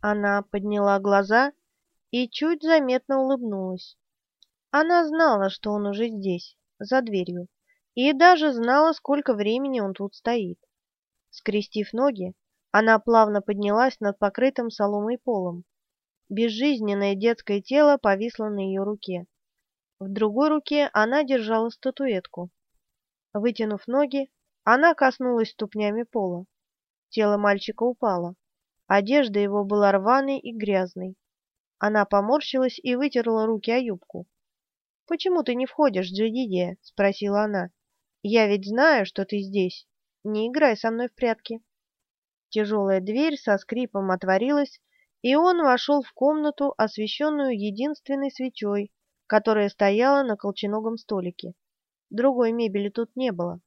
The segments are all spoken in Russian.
Она подняла глаза и чуть заметно улыбнулась. Она знала, что он уже здесь, за дверью, и даже знала, сколько времени он тут стоит. Скрестив ноги, она плавно поднялась над покрытым соломой полом. Безжизненное детское тело повисло на ее руке. В другой руке она держала статуэтку. Вытянув ноги, она коснулась ступнями пола. Тело мальчика упало. Одежда его была рваной и грязной. Она поморщилась и вытерла руки о юбку. «Почему ты не входишь, Джедидия?» — спросила она. «Я ведь знаю, что ты здесь. Не играй со мной в прятки». Тяжелая дверь со скрипом отворилась, и он вошел в комнату, освещенную единственной свечой, которая стояла на колченогом столике. Другой мебели тут не было.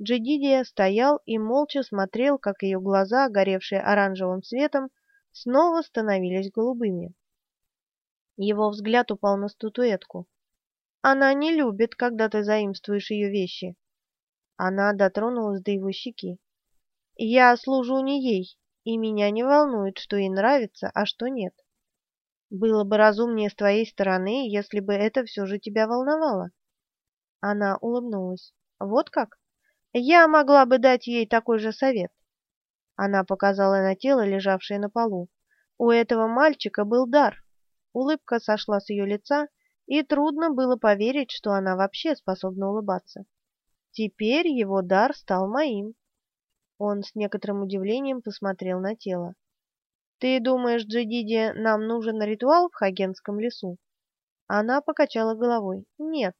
Джедидия стоял и молча смотрел, как ее глаза, горевшие оранжевым цветом, снова становились голубыми. Его взгляд упал на статуэтку. «Она не любит, когда ты заимствуешь ее вещи». Она дотронулась до его щеки. «Я служу не ей, и меня не волнует, что ей нравится, а что нет. Было бы разумнее с твоей стороны, если бы это все же тебя волновало. Она улыбнулась. Вот как? Я могла бы дать ей такой же совет. Она показала на тело, лежавшее на полу. У этого мальчика был дар. Улыбка сошла с ее лица, и трудно было поверить, что она вообще способна улыбаться. Теперь его дар стал моим. Он с некоторым удивлением посмотрел на тело. «Ты думаешь, Джедиди, нам нужен ритуал в Хагенском лесу?» Она покачала головой. «Нет,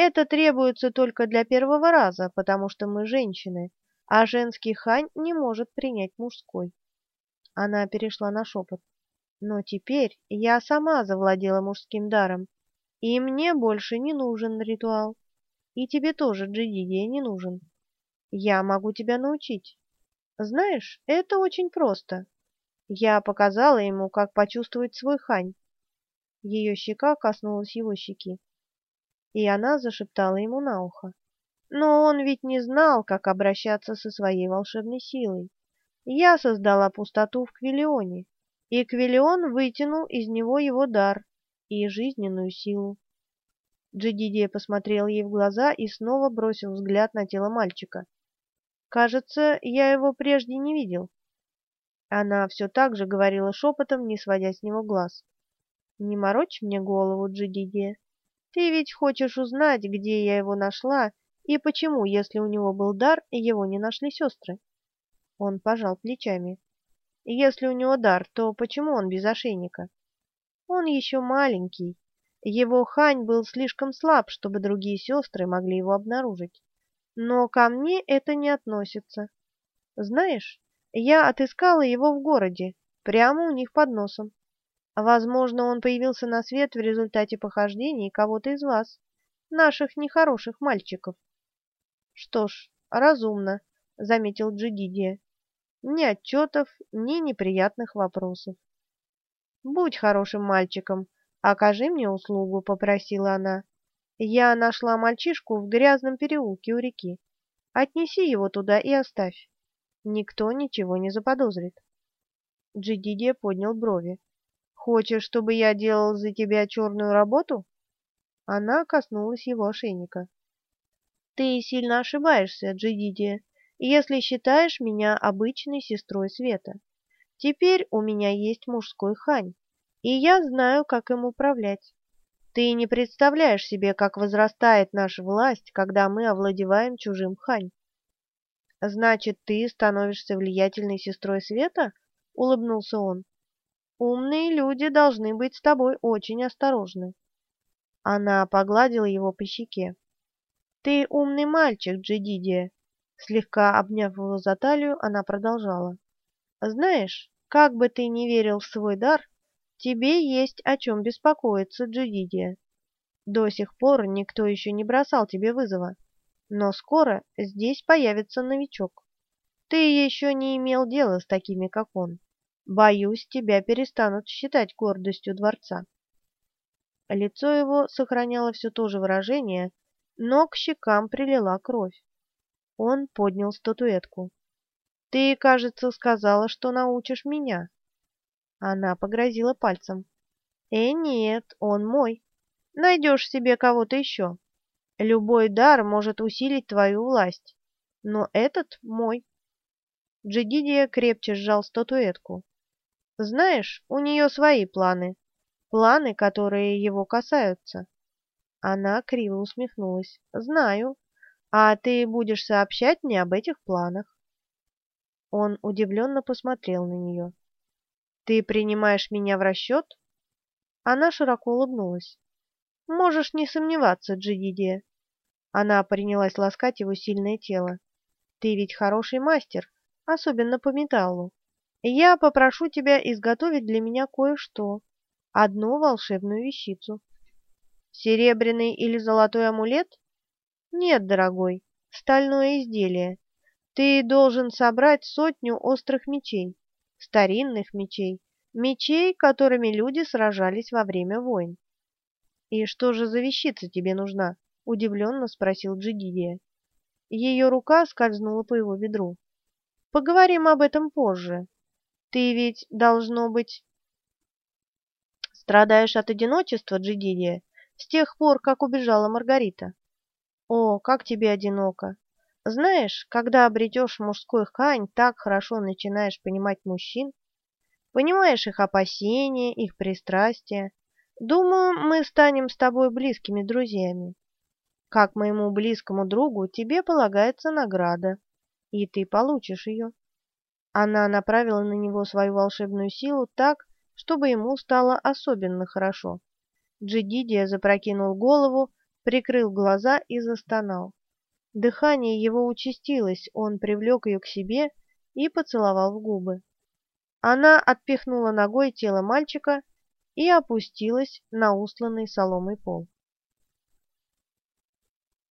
это требуется только для первого раза, потому что мы женщины, а женский хань не может принять мужской». Она перешла на шепот. «Но теперь я сама завладела мужским даром, и мне больше не нужен ритуал. И тебе тоже, Джедидия, не нужен. Я могу тебя научить. Знаешь, это очень просто. Я показала ему, как почувствовать свой хань. Ее щека коснулась его щеки. И она зашептала ему на ухо. Но он ведь не знал, как обращаться со своей волшебной силой. Я создала пустоту в Квиллионе, и Квиллион вытянул из него его дар и жизненную силу. Джедидия посмотрел ей в глаза и снова бросил взгляд на тело мальчика. Кажется, я его прежде не видел. Она все так же говорила шепотом, не сводя с него глаз. Не морочь мне голову, Джидидия. Ты ведь хочешь узнать, где я его нашла и почему, если у него был дар, его не нашли сестры. Он пожал плечами. Если у него дар, то почему он без ошейника? Он еще маленький. Его хань был слишком слаб, чтобы другие сестры могли его обнаружить. Но ко мне это не относится. Знаешь, я отыскала его в городе, прямо у них под носом. Возможно, он появился на свет в результате похождений кого-то из вас, наших нехороших мальчиков. Что ж, разумно, заметил Джидидия. Ни отчетов, ни неприятных вопросов. Будь хорошим мальчиком, окажи мне услугу, попросила она. Я нашла мальчишку в грязном переулке у реки. Отнеси его туда и оставь. Никто ничего не заподозрит. Джидидия поднял брови. Хочешь, чтобы я делал за тебя черную работу? Она коснулась его ошейника. Ты сильно ошибаешься, Джидидия, если считаешь меня обычной сестрой Света. Теперь у меня есть мужской хань, и я знаю, как им управлять. Ты не представляешь себе, как возрастает наша власть, когда мы овладеваем чужим хань. Значит, ты становишься влиятельной сестрой Света? улыбнулся он. Умные люди должны быть с тобой очень осторожны. Она погладила его по щеке. Ты умный мальчик, Джедидия. Слегка обняв его за талию, она продолжала. Знаешь, как бы ты ни верил в свой дар, Тебе есть о чем беспокоиться, Джудидия. До сих пор никто еще не бросал тебе вызова, но скоро здесь появится новичок. Ты еще не имел дела с такими, как он. Боюсь, тебя перестанут считать гордостью дворца. Лицо его сохраняло все то же выражение, но к щекам прилила кровь. Он поднял статуэтку. «Ты, кажется, сказала, что научишь меня». Она погрозила пальцем. «Э, нет, он мой. Найдешь себе кого-то еще. Любой дар может усилить твою власть, но этот мой». Джедидия крепче сжал статуэтку. «Знаешь, у нее свои планы, планы, которые его касаются». Она криво усмехнулась. «Знаю. А ты будешь сообщать мне об этих планах». Он удивленно посмотрел на нее. «Ты принимаешь меня в расчет?» Она широко улыбнулась. «Можешь не сомневаться, Джидидия». Она принялась ласкать его сильное тело. «Ты ведь хороший мастер, особенно по металлу. Я попрошу тебя изготовить для меня кое-что, одну волшебную вещицу». Серебряный или золотой амулет? Нет, дорогой, стальное изделие. Ты должен собрать сотню острых мечей, старинных мечей, мечей, которыми люди сражались во время войн. И что же за вещица тебе нужна? удивленно спросил Джигидия. Ее рука скользнула по его бедру. Поговорим об этом позже. Ты ведь, должно быть, страдаешь от одиночества, Джигидия, с тех пор, как убежала Маргарита. О, как тебе одиноко! Знаешь, когда обретешь мужской хань, так хорошо начинаешь понимать мужчин, понимаешь их опасения, их пристрастия. Думаю, мы станем с тобой близкими друзьями. Как моему близкому другу тебе полагается награда, и ты получишь ее. Она направила на него свою волшебную силу так, чтобы ему стало особенно хорошо. Джидидия запрокинул голову, прикрыл глаза и застонал. Дыхание его участилось, он привлек ее к себе и поцеловал в губы. Она отпихнула ногой тело мальчика и опустилась на устланный соломой пол.